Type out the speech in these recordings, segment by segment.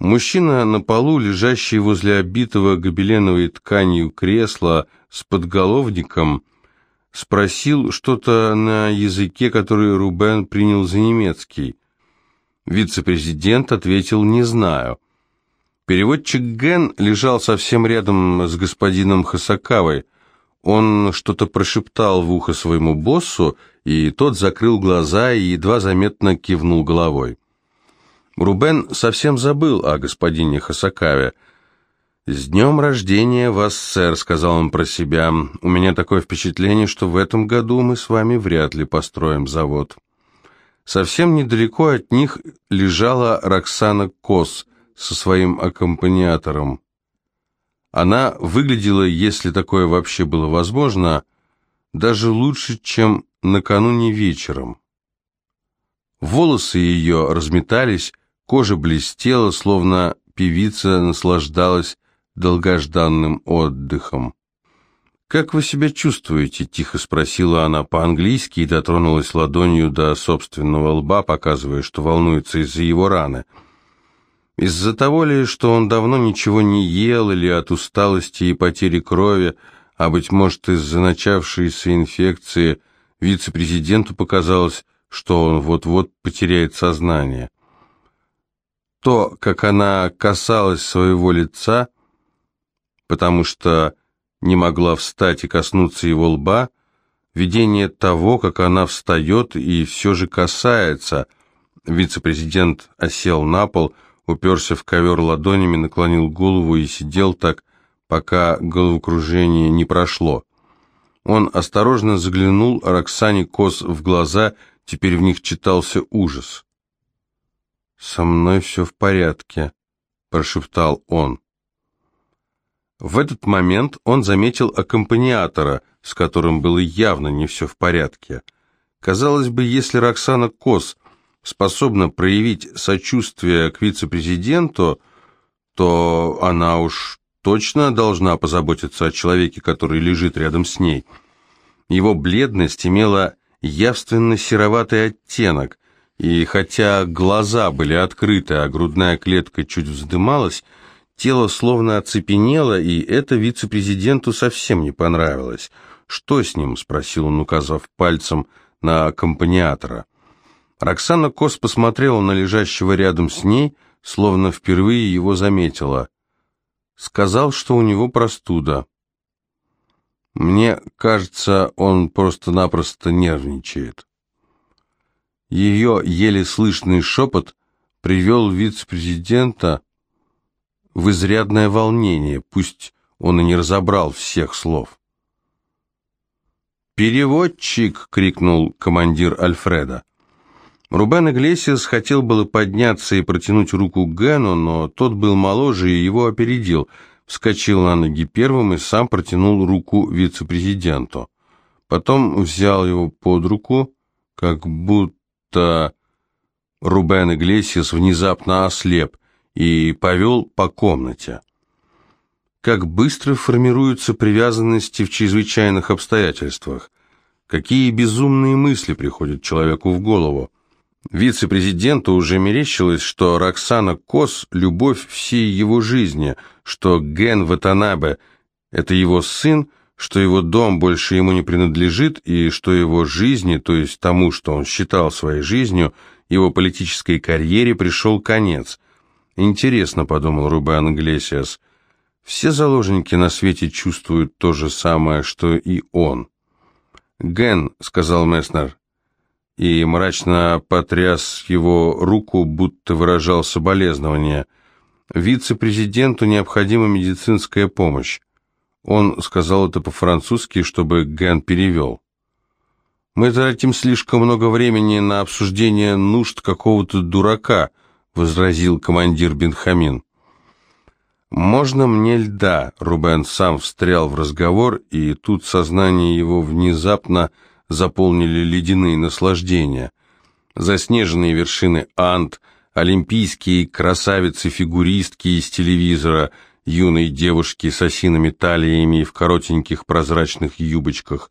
Мужчина на полу, лежащий возле обитого гобеленовой тканью кресла с подголовником, спросил что-то на языке, который Рубен принял за немецкий. Вице-президент ответил «не знаю». Переводчик Ген лежал совсем рядом с господином Хасакавой. Он что-то прошептал в ухо своему боссу, и тот закрыл глаза и едва заметно кивнул головой. Рубен совсем забыл о господине Хасакаве. «С днем рождения вас, сэр», — сказал он про себя. «У меня такое впечатление, что в этом году мы с вами вряд ли построим завод». Совсем недалеко от них лежала Роксана Кос со своим аккомпаниатором. Она выглядела, если такое вообще было возможно, даже лучше, чем накануне вечером. Волосы ее разметались, кожа блестела, словно певица наслаждалась долгожданным отдыхом. «Как вы себя чувствуете?» – тихо спросила она по-английски и дотронулась ладонью до собственного лба, показывая, что волнуется из-за его раны. Из-за того ли, что он давно ничего не ел, или от усталости и потери крови, а, быть может, из-за начавшейся инфекции, вице-президенту показалось, что он вот-вот потеряет сознание. То, как она касалась своего лица, потому что не могла встать и коснуться его лба, видение того, как она встает и все же касается. Вице-президент осел на пол, уперся в ковер ладонями, наклонил голову и сидел так, пока головокружение не прошло. Он осторожно заглянул Роксане Кос в глаза, теперь в них читался ужас. «Со мной все в порядке», — прошептал он. В этот момент он заметил аккомпаниатора, с которым было явно не все в порядке. Казалось бы, если Роксана Кос способна проявить сочувствие к вице-президенту, то она уж точно должна позаботиться о человеке, который лежит рядом с ней. Его бледность имела явственно сероватый оттенок, и хотя глаза были открыты, а грудная клетка чуть вздымалась, Тело словно оцепенело, и это вице-президенту совсем не понравилось. «Что с ним?» — спросил он, указав пальцем на аккомпаниатора. Роксана Кос посмотрела на лежащего рядом с ней, словно впервые его заметила. Сказал, что у него простуда. Мне кажется, он просто-напросто нервничает. Ее еле слышный шепот привел вице-президента в изрядное волнение, пусть он и не разобрал всех слов. «Переводчик!» — крикнул командир Альфреда. Рубен Иглесиас хотел было подняться и протянуть руку Гену, но тот был моложе и его опередил, вскочил на ноги первым и сам протянул руку вице-президенту. Потом взял его под руку, как будто Рубен Иглесиас внезапно ослеп и повел по комнате. Как быстро формируются привязанности в чрезвычайных обстоятельствах. Какие безумные мысли приходят человеку в голову. Вице-президенту уже мерещилось, что Роксана Кос – любовь всей его жизни, что Ген Ватанабе – это его сын, что его дом больше ему не принадлежит, и что его жизни, то есть тому, что он считал своей жизнью, его политической карьере пришел конец – Интересно, подумал Рубен Иглесиас, все заложники на свете чувствуют то же самое, что и он. «Ген», — сказал Месснер, и мрачно потряс его руку, будто выражал соболезнование. «Вице-президенту необходима медицинская помощь». Он сказал это по-французски, чтобы Ген перевел. «Мы тратим слишком много времени на обсуждение нужд какого-то дурака», — возразил командир Бенхамин. «Можно мне льда?» — Рубен сам встрял в разговор, и тут сознание его внезапно заполнили ледяные наслаждения. Заснеженные вершины Ант, олимпийские красавицы-фигуристки из телевизора, юные девушки с осиными талиями и в коротеньких прозрачных юбочках.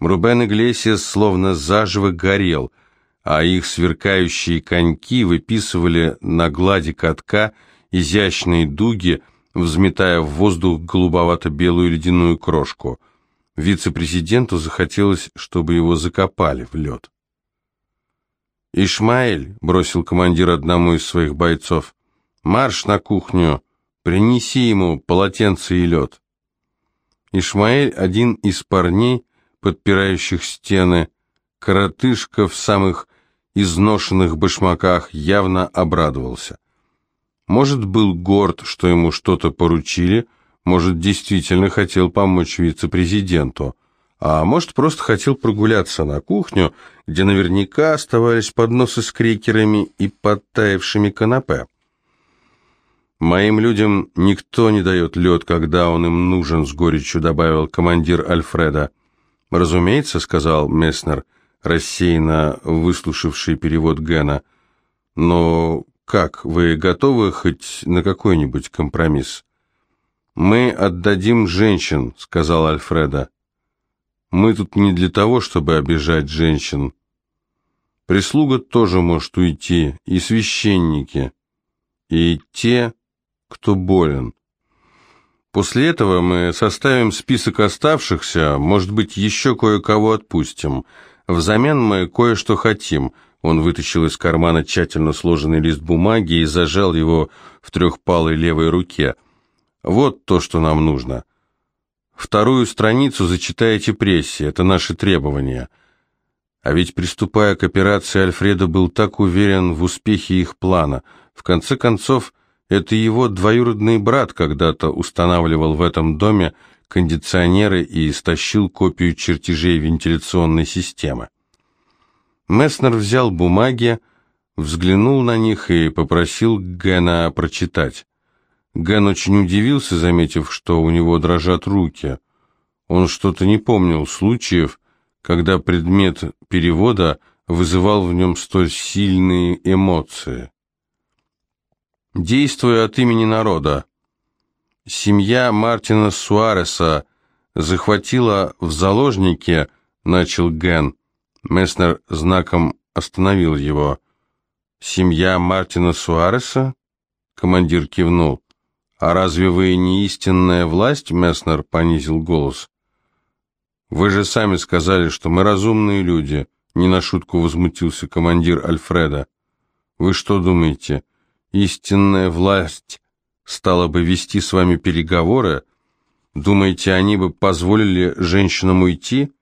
Рубен Иглесиас словно заживо горел — а их сверкающие коньки выписывали на глади катка изящные дуги, взметая в воздух голубовато-белую ледяную крошку. Вице-президенту захотелось, чтобы его закопали в лед. «Ишмаэль», — бросил командир одному из своих бойцов, — «марш на кухню, принеси ему полотенце и лед». Ишмаэль, один из парней, подпирающих стены, коротышка в самых изношенных башмаках, явно обрадовался. Может, был горд, что ему что-то поручили, может, действительно хотел помочь вице-президенту, а может, просто хотел прогуляться на кухню, где наверняка оставались подносы с крекерами и подтаявшими канапе. «Моим людям никто не дает лед, когда он им нужен», — с горечью добавил командир Альфреда. «Разумеется», — сказал Месснер, рассеянно выслушавший перевод Гена. «Но как, вы готовы хоть на какой-нибудь компромисс?» «Мы отдадим женщин», — сказал Альфреда. «Мы тут не для того, чтобы обижать женщин. Прислуга тоже может уйти, и священники, и те, кто болен. После этого мы составим список оставшихся, может быть, еще кое-кого отпустим. Взамен мы кое-что хотим». Он вытащил из кармана тщательно сложенный лист бумаги и зажал его в трехпалой левой руке. «Вот то, что нам нужно. Вторую страницу зачитайте прессе, это наши требования». А ведь, приступая к операции, Альфредо был так уверен в успехе их плана. В конце концов, это его двоюродный брат когда-то устанавливал в этом доме кондиционеры и стащил копию чертежей вентиляционной системы. Месснер взял бумаги, взглянул на них и попросил Гена прочитать. Ген очень удивился, заметив, что у него дрожат руки. Он что-то не помнил случаев, когда предмет перевода вызывал в нем столь сильные эмоции. Действуя от имени народа, семья Мартина Суареса захватила в заложники, начал Ген. Месснер знаком остановил его. «Семья Мартина Суареса?» Командир кивнул. «А разве вы не истинная власть?» Месснер понизил голос. «Вы же сами сказали, что мы разумные люди», — не на шутку возмутился командир Альфреда. «Вы что думаете?» Истинная власть стала бы вести с вами переговоры, думаете, они бы позволили женщинам уйти?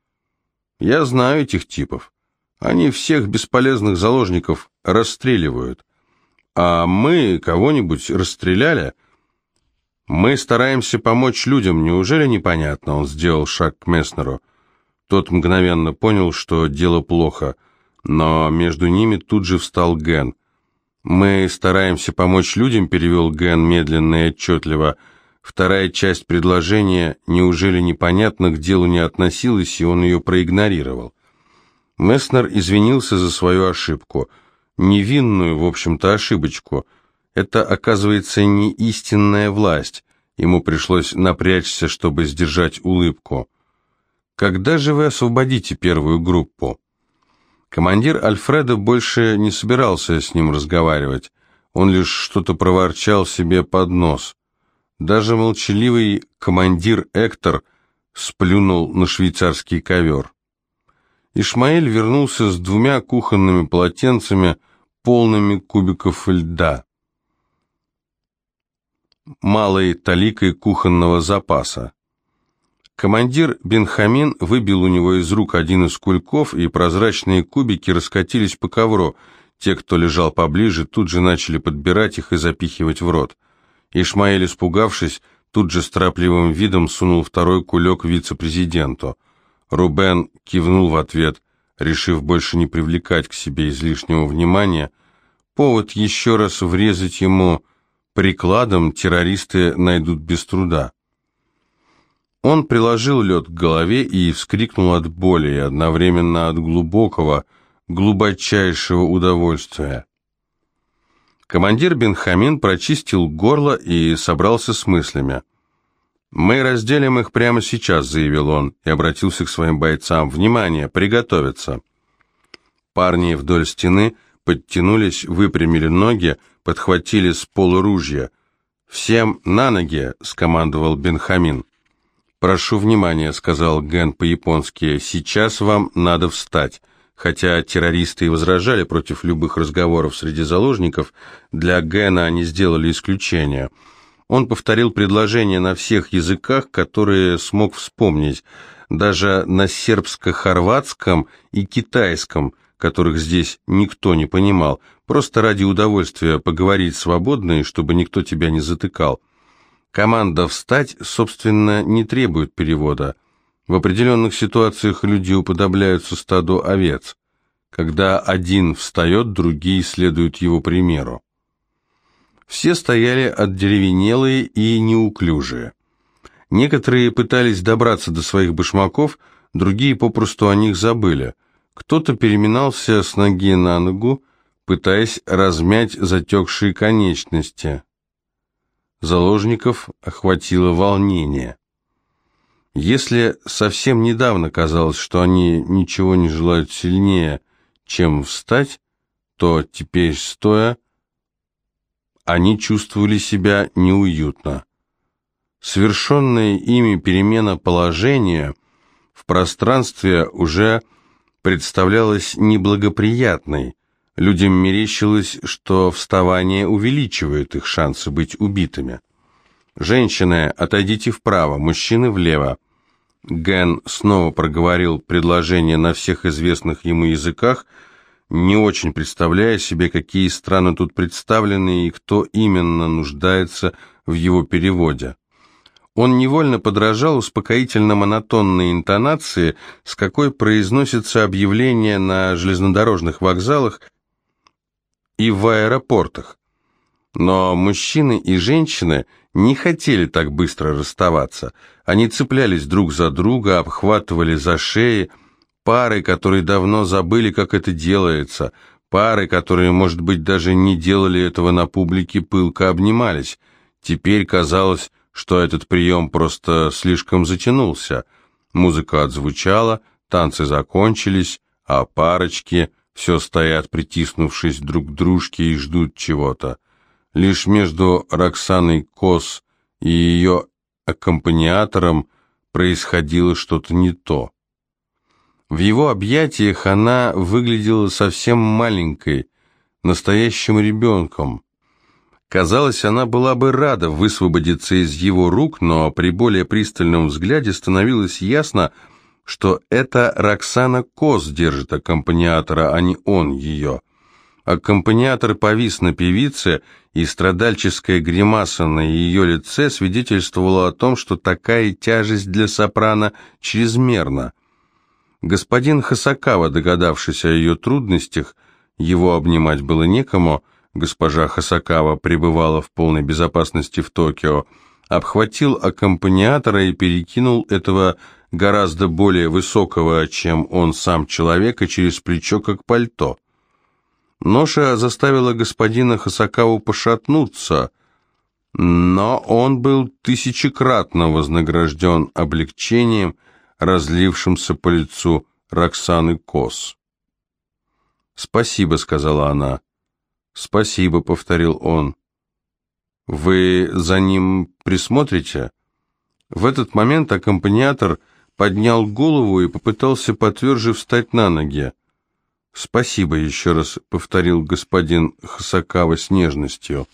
Я знаю этих типов. Они всех бесполезных заложников расстреливают. А мы кого-нибудь расстреляли? Мы стараемся помочь людям, неужели непонятно? Он сделал шаг к Месснеру. Тот мгновенно понял, что дело плохо, но между ними тут же встал Ген – «Мы стараемся помочь людям», — перевел Ген медленно и отчетливо. Вторая часть предложения неужели непонятно к делу не относилась, и он ее проигнорировал. Месснер извинился за свою ошибку. Невинную, в общем-то, ошибочку. Это, оказывается, не истинная власть. Ему пришлось напрячься, чтобы сдержать улыбку. «Когда же вы освободите первую группу?» Командир Альфреда больше не собирался с ним разговаривать. Он лишь что-то проворчал себе под нос. Даже молчаливый командир Эктор сплюнул на швейцарский ковер. Ишмаэль вернулся с двумя кухонными полотенцами, полными кубиков льда, малой таликой кухонного запаса. Командир Бенхамин выбил у него из рук один из кульков, и прозрачные кубики раскатились по ковру. Те, кто лежал поближе, тут же начали подбирать их и запихивать в рот. Ишмаэль, испугавшись, тут же с торопливым видом сунул второй кулек вице-президенту. Рубен кивнул в ответ, решив больше не привлекать к себе излишнего внимания. Повод еще раз врезать ему прикладом террористы найдут без труда. Он приложил лед к голове и вскрикнул от боли и одновременно от глубокого, глубочайшего удовольствия. Командир Бенхамин прочистил горло и собрался с мыслями. «Мы разделим их прямо сейчас», — заявил он, и обратился к своим бойцам. «Внимание, приготовиться!» Парни вдоль стены подтянулись, выпрямили ноги, подхватили с пола ружья. «Всем на ноги!» — скомандовал Бенхамин. «Прошу внимания», — сказал Ген по-японски, — «сейчас вам надо встать». Хотя террористы и возражали против любых разговоров среди заложников, для Гена они сделали исключение. Он повторил предложение на всех языках, которые смог вспомнить, даже на сербско-хорватском и китайском, которых здесь никто не понимал, просто ради удовольствия поговорить свободно и чтобы никто тебя не затыкал. Команда «встать», собственно, не требует перевода. В определенных ситуациях люди уподобляются стаду овец. Когда один встает, другие следуют его примеру. Все стояли отдеревенелые и неуклюжие. Некоторые пытались добраться до своих башмаков, другие попросту о них забыли. Кто-то переминался с ноги на ногу, пытаясь размять затекшие конечности. Заложников охватило волнение. Если совсем недавно казалось, что они ничего не желают сильнее, чем встать, то теперь, стоя, они чувствовали себя неуютно. Совершенная ими перемена положения в пространстве уже представлялась неблагоприятной, Людям мерещилось, что вставание увеличивает их шансы быть убитыми. «Женщины, отойдите вправо, мужчины влево». Ген снова проговорил предложение на всех известных ему языках, не очень представляя себе, какие страны тут представлены и кто именно нуждается в его переводе. Он невольно подражал успокоительно-монотонной интонации, с какой произносится объявление на железнодорожных вокзалах и в аэропортах. Но мужчины и женщины не хотели так быстро расставаться. Они цеплялись друг за друга, обхватывали за шеи, пары, которые давно забыли, как это делается, пары, которые, может быть, даже не делали этого на публике, пылко обнимались. Теперь казалось, что этот прием просто слишком затянулся. Музыка отзвучала, танцы закончились, а парочки все стоят, притиснувшись друг к дружке и ждут чего-то. Лишь между Роксаной Кос и ее аккомпаниатором происходило что-то не то. В его объятиях она выглядела совсем маленькой, настоящим ребенком. Казалось, она была бы рада высвободиться из его рук, но при более пристальном взгляде становилось ясно, что это Роксана Кос держит аккомпаниатора, а не он ее. Аккомпаниатор повис на певице, и страдальческая гримаса на ее лице свидетельствовала о том, что такая тяжесть для сопрано чрезмерна. Господин Хасакава, догадавшись о ее трудностях, его обнимать было некому, госпожа Хасакава пребывала в полной безопасности в Токио, обхватил аккомпаниатора и перекинул этого гораздо более высокого, чем он сам человека, через плечо, как пальто. Ноша заставила господина Хасакаву пошатнуться, но он был тысячекратно вознагражден облегчением, разлившимся по лицу Роксаны Кос. «Спасибо», — сказала она. «Спасибо», — повторил он. «Вы за ним присмотрите?» В этот момент аккомпаниатор поднял голову и попытался потверже встать на ноги. «Спасибо еще раз», — повторил господин Хасакава с нежностью.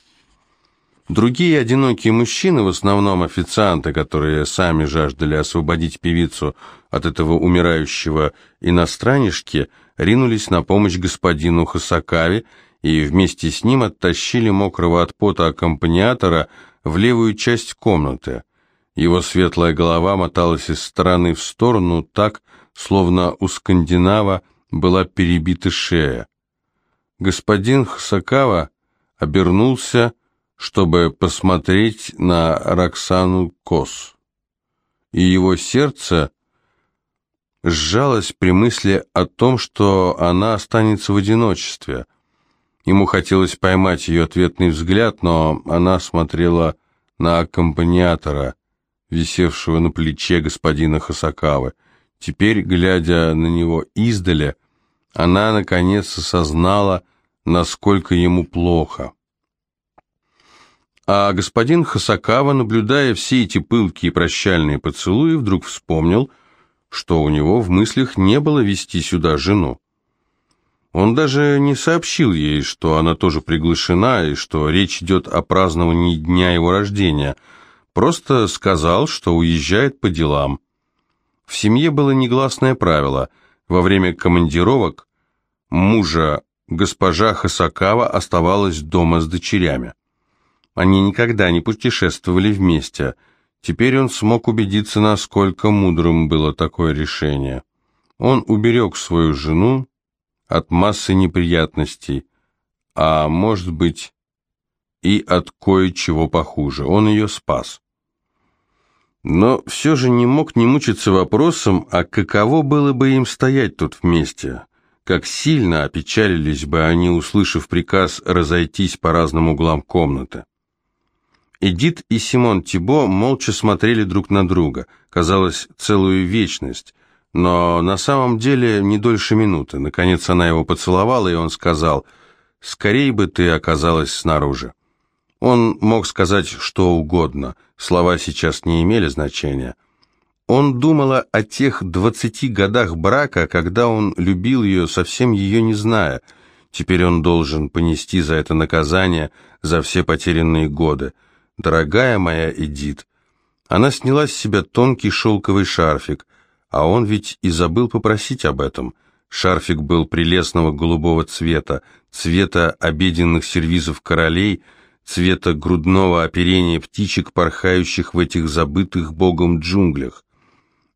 Другие одинокие мужчины, в основном официанты, которые сами жаждали освободить певицу от этого умирающего иностранишки, ринулись на помощь господину Хасакаве и вместе с ним оттащили мокрого от пота аккомпаниатора в левую часть комнаты. Его светлая голова моталась из стороны в сторону так, словно у скандинава была перебита шея. Господин Хасакава обернулся, чтобы посмотреть на Роксану Кос, и его сердце сжалось при мысли о том, что она останется в одиночестве. Ему хотелось поймать ее ответный взгляд, но она смотрела на аккомпаниатора, висевшего на плече господина Хасакавы. Теперь, глядя на него издали, она наконец осознала, насколько ему плохо. А господин Хасакава, наблюдая все эти пылкие прощальные поцелуи, вдруг вспомнил, что у него в мыслях не было вести сюда жену. Он даже не сообщил ей, что она тоже приглашена и что речь идет о праздновании дня его рождения, просто сказал, что уезжает по делам. В семье было негласное правило – во время командировок мужа госпожа Хасакава оставалась дома с дочерями. Они никогда не путешествовали вместе. Теперь он смог убедиться, насколько мудрым было такое решение. Он уберег свою жену от массы неприятностей, а, может быть, и от кое-чего похуже. Он ее спас. Но все же не мог не мучиться вопросом, а каково было бы им стоять тут вместе? Как сильно опечалились бы они, услышав приказ разойтись по разным углам комнаты. Эдит и Симон Тибо молча смотрели друг на друга, казалось, целую вечность, но на самом деле не дольше минуты. Наконец она его поцеловала, и он сказал, «Скорей бы ты оказалась снаружи». Он мог сказать что угодно, слова сейчас не имели значения. Он думала о тех двадцати годах брака, когда он любил ее, совсем ее не зная. Теперь он должен понести за это наказание, за все потерянные годы. «Дорогая моя Эдит». Она сняла с себя тонкий шелковый шарфик, а он ведь и забыл попросить об этом. Шарфик был прелестного голубого цвета, цвета обеденных сервизов королей, цвета грудного оперения птичек, порхающих в этих забытых богом джунглях.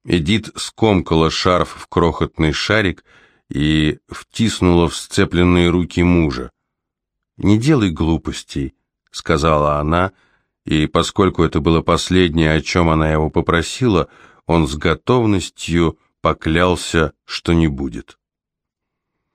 Эдит скомкала шарф в крохотный шарик и втиснула в сцепленные руки мужа. «Не делай глупостей», — сказала она, — и поскольку это было последнее, о чем она его попросила, он с готовностью поклялся, что не будет.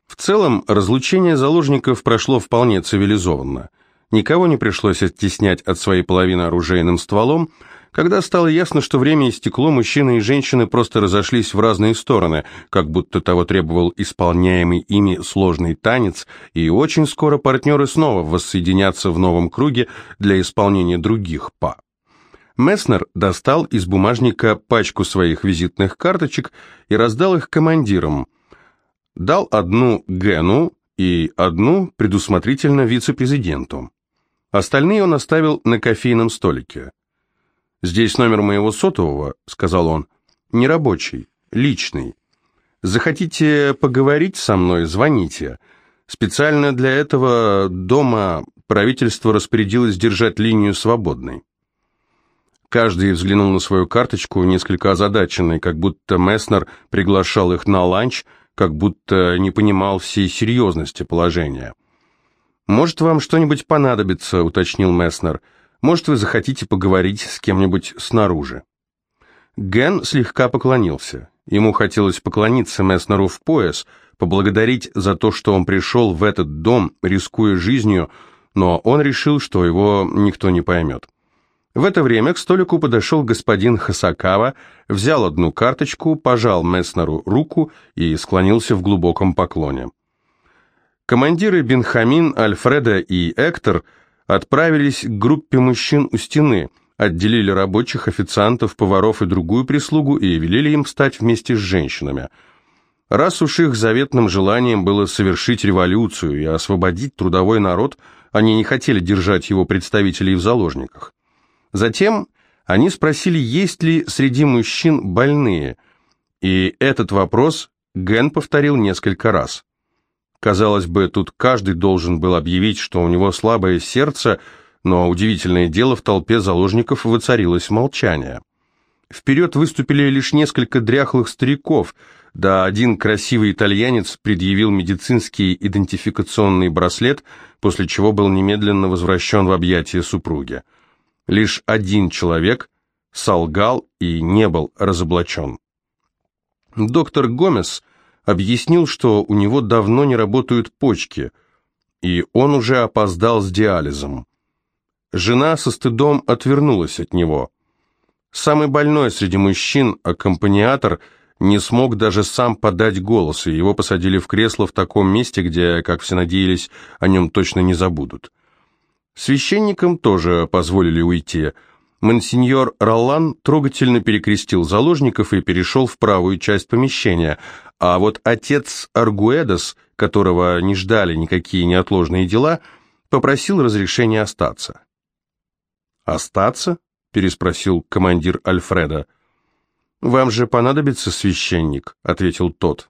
В целом, разлучение заложников прошло вполне цивилизованно. Никого не пришлось оттеснять от своей половины оружейным стволом, когда стало ясно, что время истекло, мужчины и женщины просто разошлись в разные стороны, как будто того требовал исполняемый ими сложный танец, и очень скоро партнеры снова воссоединятся в новом круге для исполнения других па. Месснер достал из бумажника пачку своих визитных карточек и раздал их командирам. Дал одну Гену и одну предусмотрительно вице-президенту. Остальные он оставил на кофейном столике. «Здесь номер моего сотового», — сказал он. «Нерабочий, личный. Захотите поговорить со мной, звоните. Специально для этого дома правительство распорядилось держать линию свободной». Каждый взглянул на свою карточку, несколько озадаченный, как будто Месснер приглашал их на ланч, как будто не понимал всей серьезности положения. «Может, вам что-нибудь понадобится», — уточнил Месснер. Может, вы захотите поговорить с кем-нибудь снаружи?» Ген слегка поклонился. Ему хотелось поклониться Месснеру в пояс, поблагодарить за то, что он пришел в этот дом, рискуя жизнью, но он решил, что его никто не поймет. В это время к столику подошел господин Хасакава, взял одну карточку, пожал Месснеру руку и склонился в глубоком поклоне. Командиры Бенхамин, Альфреда и Эктор – отправились к группе мужчин у стены, отделили рабочих, официантов, поваров и другую прислугу и велели им встать вместе с женщинами. Раз уж их заветным желанием было совершить революцию и освободить трудовой народ, они не хотели держать его представителей в заложниках. Затем они спросили, есть ли среди мужчин больные, и этот вопрос Ген повторил несколько раз. Казалось бы, тут каждый должен был объявить, что у него слабое сердце, но удивительное дело, в толпе заложников воцарилось молчание. Вперед выступили лишь несколько дряхлых стариков, да один красивый итальянец предъявил медицинский идентификационный браслет, после чего был немедленно возвращен в объятия супруги. Лишь один человек солгал и не был разоблачен. Доктор Гомес объяснил, что у него давно не работают почки, и он уже опоздал с диализом. Жена со стыдом отвернулась от него. Самый больной среди мужчин, аккомпаниатор, не смог даже сам подать голос, и его посадили в кресло в таком месте, где, как все надеялись, о нем точно не забудут. Священникам тоже позволили уйти. Монсеньор Роллан трогательно перекрестил заложников и перешел в правую часть помещения, а вот отец Аргуэдос, которого не ждали никакие неотложные дела, попросил разрешения остаться. «Остаться?» — переспросил командир Альфреда. «Вам же понадобится священник», — ответил тот.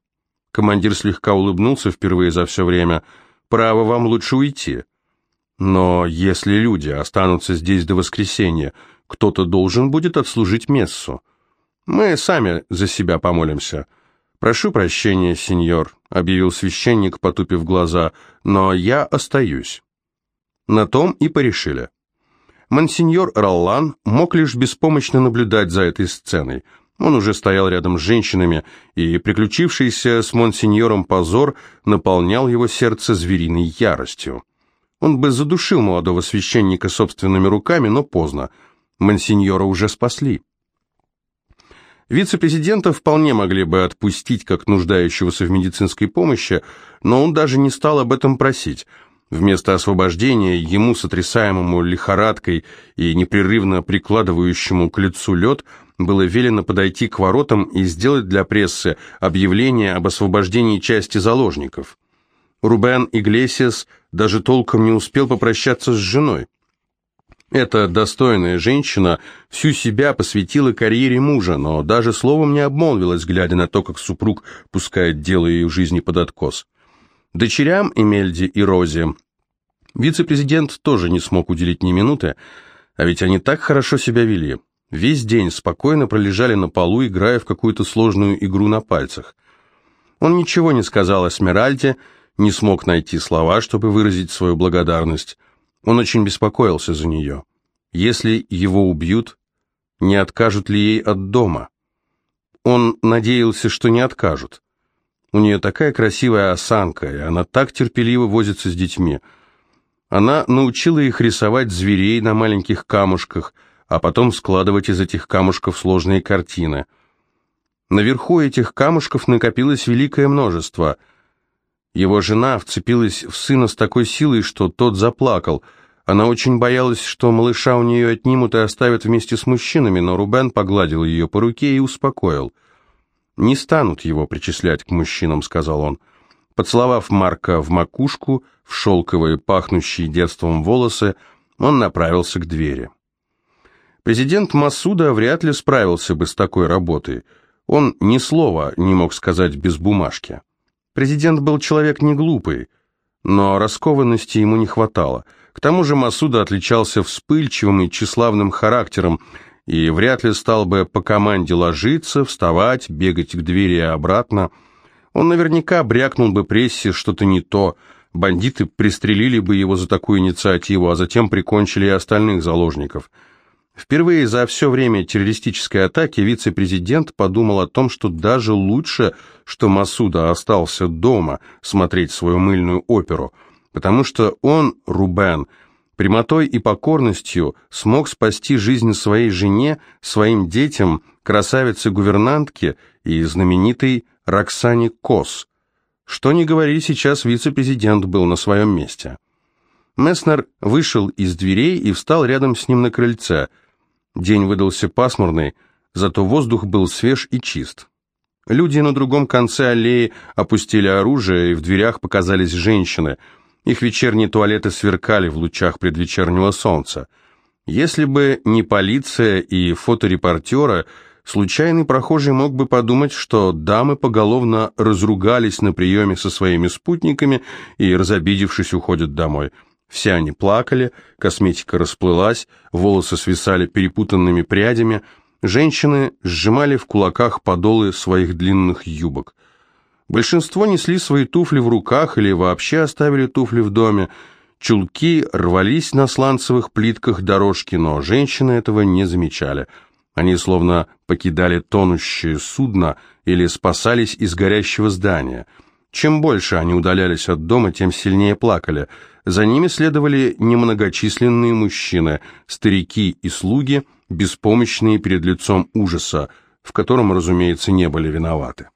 Командир слегка улыбнулся впервые за все время. «Право, вам лучше уйти». «Но если люди останутся здесь до воскресенья, кто-то должен будет отслужить мессу. Мы сами за себя помолимся». «Прошу прощения, сеньор», — объявил священник, потупив глаза, — «но я остаюсь». На том и порешили. Монсеньор Роллан мог лишь беспомощно наблюдать за этой сценой — он уже стоял рядом с женщинами, и приключившийся с монсеньором позор наполнял его сердце звериной яростью. Он бы задушил молодого священника собственными руками, но поздно. Монсеньора уже спасли. Вице-президента вполне могли бы отпустить как нуждающегося в медицинской помощи, но он даже не стал об этом просить. Вместо освобождения ему, сотрясаемому лихорадкой и непрерывно прикладывающему к лицу лед, было велено подойти к воротам и сделать для прессы объявление об освобождении части заложников. Рубен Иглесиас даже толком не успел попрощаться с женой. Эта достойная женщина всю себя посвятила карьере мужа, но даже словом не обмолвилась, глядя на то, как супруг пускает дело ее жизни под откос. Дочерям Эмельди и Розе вице-президент тоже не смог уделить ни минуты, а ведь они так хорошо себя вели. Весь день спокойно пролежали на полу, играя в какую-то сложную игру на пальцах. Он ничего не сказал о Смиральде, не смог найти слова, чтобы выразить свою благодарность. Он очень беспокоился за нее. Если его убьют, не откажут ли ей от дома? Он надеялся, что не откажут. У нее такая красивая осанка, и она так терпеливо возится с детьми. Она научила их рисовать зверей на маленьких камушках – а потом складывать из этих камушков сложные картины. Наверху этих камушков накопилось великое множество. Его жена вцепилась в сына с такой силой, что тот заплакал. Она очень боялась, что малыша у нее отнимут и оставят вместе с мужчинами, но Рубен погладил ее по руке и успокоил. «Не станут его причислять к мужчинам», — сказал он. Поцеловав Марка в макушку, в шелковые, пахнущие детством волосы, он направился к двери. Президент Масуда вряд ли справился бы с такой работой. Он ни слова не мог сказать без бумажки. Президент был человек не глупый, но раскованности ему не хватало. К тому же Масуда отличался вспыльчивым и тщеславным характером, и вряд ли стал бы по команде ложиться, вставать, бегать к двери и обратно. Он наверняка брякнул бы прессе что-то не то, бандиты пристрелили бы его за такую инициативу, а затем прикончили и остальных заложников – Впервые за все время террористической атаки вице-президент подумал о том, что даже лучше, что Масуда остался дома смотреть свою мыльную оперу, потому что он, Рубен, прямотой и покорностью смог спасти жизнь своей жене, своим детям, красавице-гувернантке и знаменитой Роксане Кос. Что ни говори, сейчас вице-президент был на своем месте. Месснер вышел из дверей и встал рядом с ним на крыльце – День выдался пасмурный, зато воздух был свеж и чист. Люди на другом конце аллеи опустили оружие, и в дверях показались женщины. Их вечерние туалеты сверкали в лучах предвечернего солнца. Если бы не полиция и фоторепортеры, случайный прохожий мог бы подумать, что дамы поголовно разругались на приеме со своими спутниками и, разобидевшись, уходят домой – все они плакали, косметика расплылась, волосы свисали перепутанными прядями, женщины сжимали в кулаках подолы своих длинных юбок. Большинство несли свои туфли в руках или вообще оставили туфли в доме. Чулки рвались на сланцевых плитках дорожки, но женщины этого не замечали. Они словно покидали тонущее судно или спасались из горящего здания. Чем больше они удалялись от дома, тем сильнее плакали – за ними следовали немногочисленные мужчины, старики и слуги, беспомощные перед лицом ужаса, в котором, разумеется, не были виноваты.